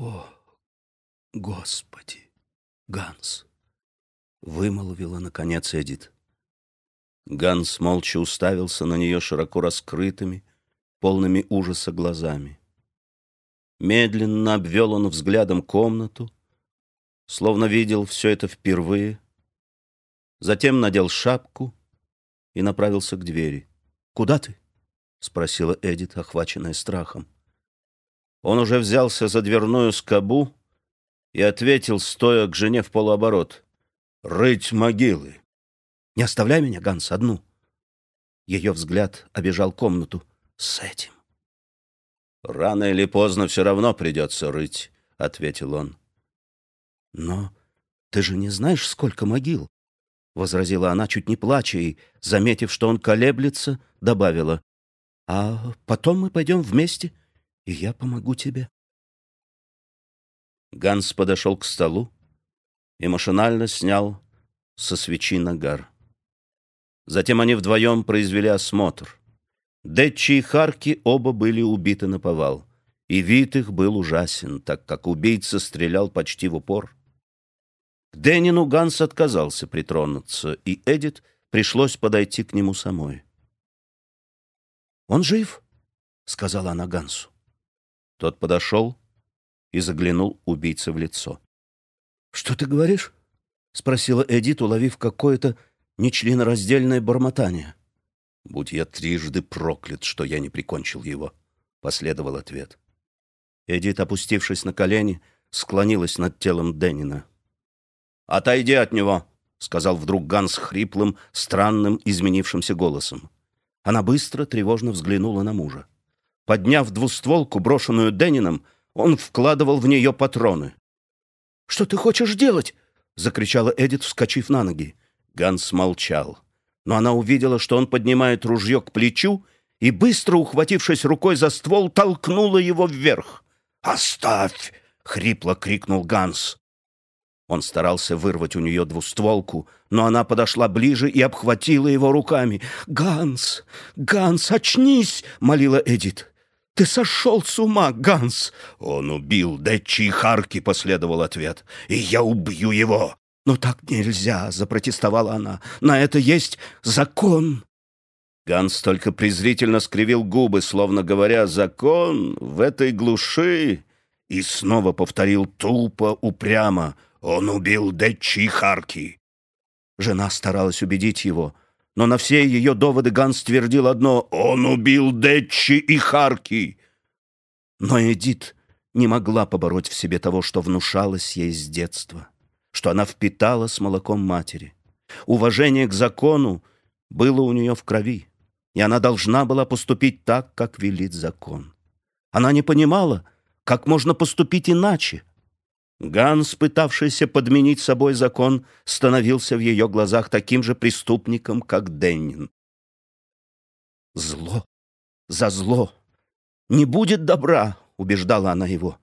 О, Господи, Ганс! Вымолвила, наконец, Эдит. Ганс молча уставился на нее широко раскрытыми, полными ужаса глазами. Медленно обвел он взглядом комнату, словно видел все это впервые. Затем надел шапку и направился к двери. «Куда ты?» — спросила Эдит, охваченная страхом. Он уже взялся за дверную скобу и ответил, стоя к жене в полуоборот. «Рыть могилы!» «Не оставляй меня, Ганс, одну!» Ее взгляд обежал комнату. «С этим!» «Рано или поздно все равно придется рыть», — ответил он. «Но ты же не знаешь, сколько могил?» — возразила она, чуть не плача, и, заметив, что он колеблется, добавила. «А потом мы пойдем вместе, и я помогу тебе». Ганс подошел к столу и машинально снял со свечи нагар. Затем они вдвоем произвели осмотр. Детчи и Харки оба были убиты на повал, и вид их был ужасен, так как убийца стрелял почти в упор. К Денину Ганс отказался притронуться, и Эдит пришлось подойти к нему самой. «Он жив?» — сказала она Гансу. Тот подошел и заглянул убийце в лицо. «Что ты говоришь?» — спросила Эдит, уловив какое-то нечленораздельное бормотание. «Будь я трижды проклят, что я не прикончил его», — последовал ответ. Эдит, опустившись на колени, склонилась над телом Деннина. «Отойди от него!» — сказал вдруг Ганс хриплым, странным, изменившимся голосом. Она быстро, тревожно взглянула на мужа. Подняв двустволку, брошенную Деннином, он вкладывал в нее патроны. «Что ты хочешь делать?» — закричала Эдит, вскочив на ноги. Ганс молчал но она увидела, что он поднимает ружье к плечу и, быстро ухватившись рукой за ствол, толкнула его вверх. «Оставь!» — хрипло крикнул Ганс. Он старался вырвать у нее двустволку, но она подошла ближе и обхватила его руками. «Ганс! Ганс, очнись!» — молила Эдит. «Ты сошел с ума, Ганс!» «Он убил Дэтчи и Харки», — последовал ответ. «И я убью его!» «Но так нельзя!» — запротестовала она. «На это есть закон!» Ганс только презрительно скривил губы, словно говоря «закон в этой глуши!» и снова повторил тупо, упрямо «Он убил Дэтчи и Харки!» Жена старалась убедить его, но на все ее доводы Ганс твердил одно «Он убил Дэтчи и Харки!» Но Эдит не могла побороть в себе того, что внушалось ей с детства что она впитала с молоком матери. Уважение к закону было у нее в крови, и она должна была поступить так, как велит закон. Она не понимала, как можно поступить иначе. Ганс, пытавшийся подменить собой закон, становился в ее глазах таким же преступником, как Деннин. «Зло за зло! Не будет добра!» — убеждала она его.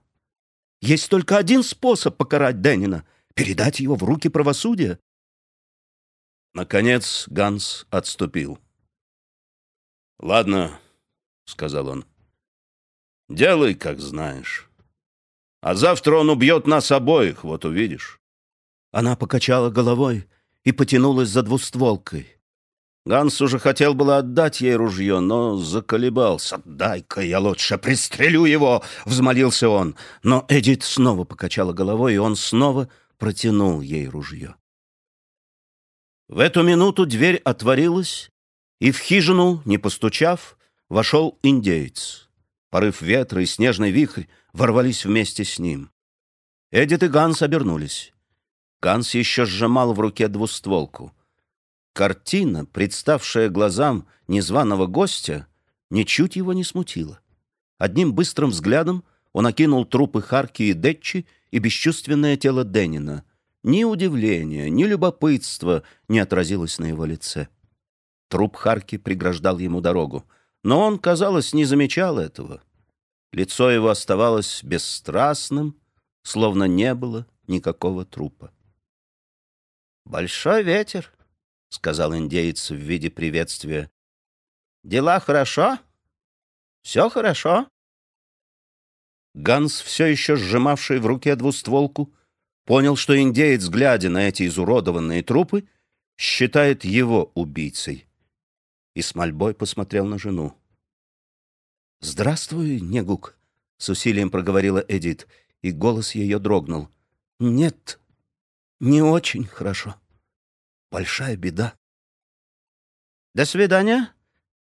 «Есть только один способ покарать Деннина — Передать его в руки правосудия? Наконец Ганс отступил. «Ладно», — сказал он, — «делай, как знаешь. А завтра он убьет нас обоих, вот увидишь». Она покачала головой и потянулась за двустволкой. Ганс уже хотел было отдать ей ружье, но заколебался. «Дай-ка я лучше пристрелю его!» — взмолился он. Но Эдит снова покачала головой, и он снова протянул ей ружье. В эту минуту дверь отворилась, и в хижину, не постучав, вошел индеец. Порыв ветра и снежный вихрь ворвались вместе с ним. Эдит и Ганс обернулись. Ганс еще сжимал в руке двустволку. Картина, представшая глазам незваного гостя, ничуть его не смутила. Одним быстрым взглядом он окинул трупы Харки и Детчи и бесчувственное тело Деннина. Ни удивления, ни любопытства не отразилось на его лице. Труп Харки преграждал ему дорогу, но он, казалось, не замечал этого. Лицо его оставалось бесстрастным, словно не было никакого трупа. «Большой ветер», — сказал индейец в виде приветствия. «Дела хорошо? Все хорошо?» Ганс, все еще сжимавший в руке двустволку, понял, что индеец, глядя на эти изуродованные трупы, считает его убийцей, и с мольбой посмотрел на жену. «Здравствуй, Негук», — с усилием проговорила Эдит, и голос ее дрогнул. «Нет, не очень хорошо. Большая беда». «До свидания.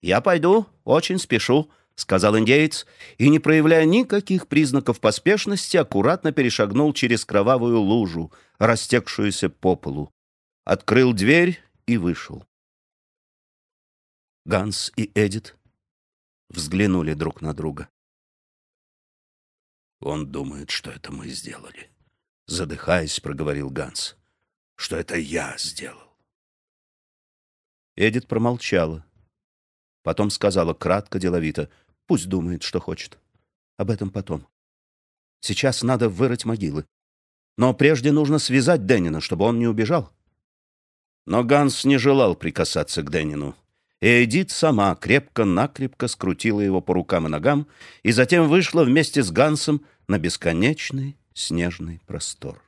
Я пойду, очень спешу», — сказал индеец, и, не проявляя никаких признаков поспешности, аккуратно перешагнул через кровавую лужу, растекшуюся по полу, открыл дверь и вышел. Ганс и Эдит взглянули друг на друга. «Он думает, что это мы сделали», — задыхаясь, проговорил Ганс, — «что это я сделал». Эдит промолчала. Потом сказала кратко, деловито, «Пусть думает, что хочет. Об этом потом. Сейчас надо вырыть могилы. Но прежде нужно связать Деннина, чтобы он не убежал». Но Ганс не желал прикасаться к Деннину. И Эдит сама крепко-накрепко скрутила его по рукам и ногам и затем вышла вместе с Гансом на бесконечный снежный простор.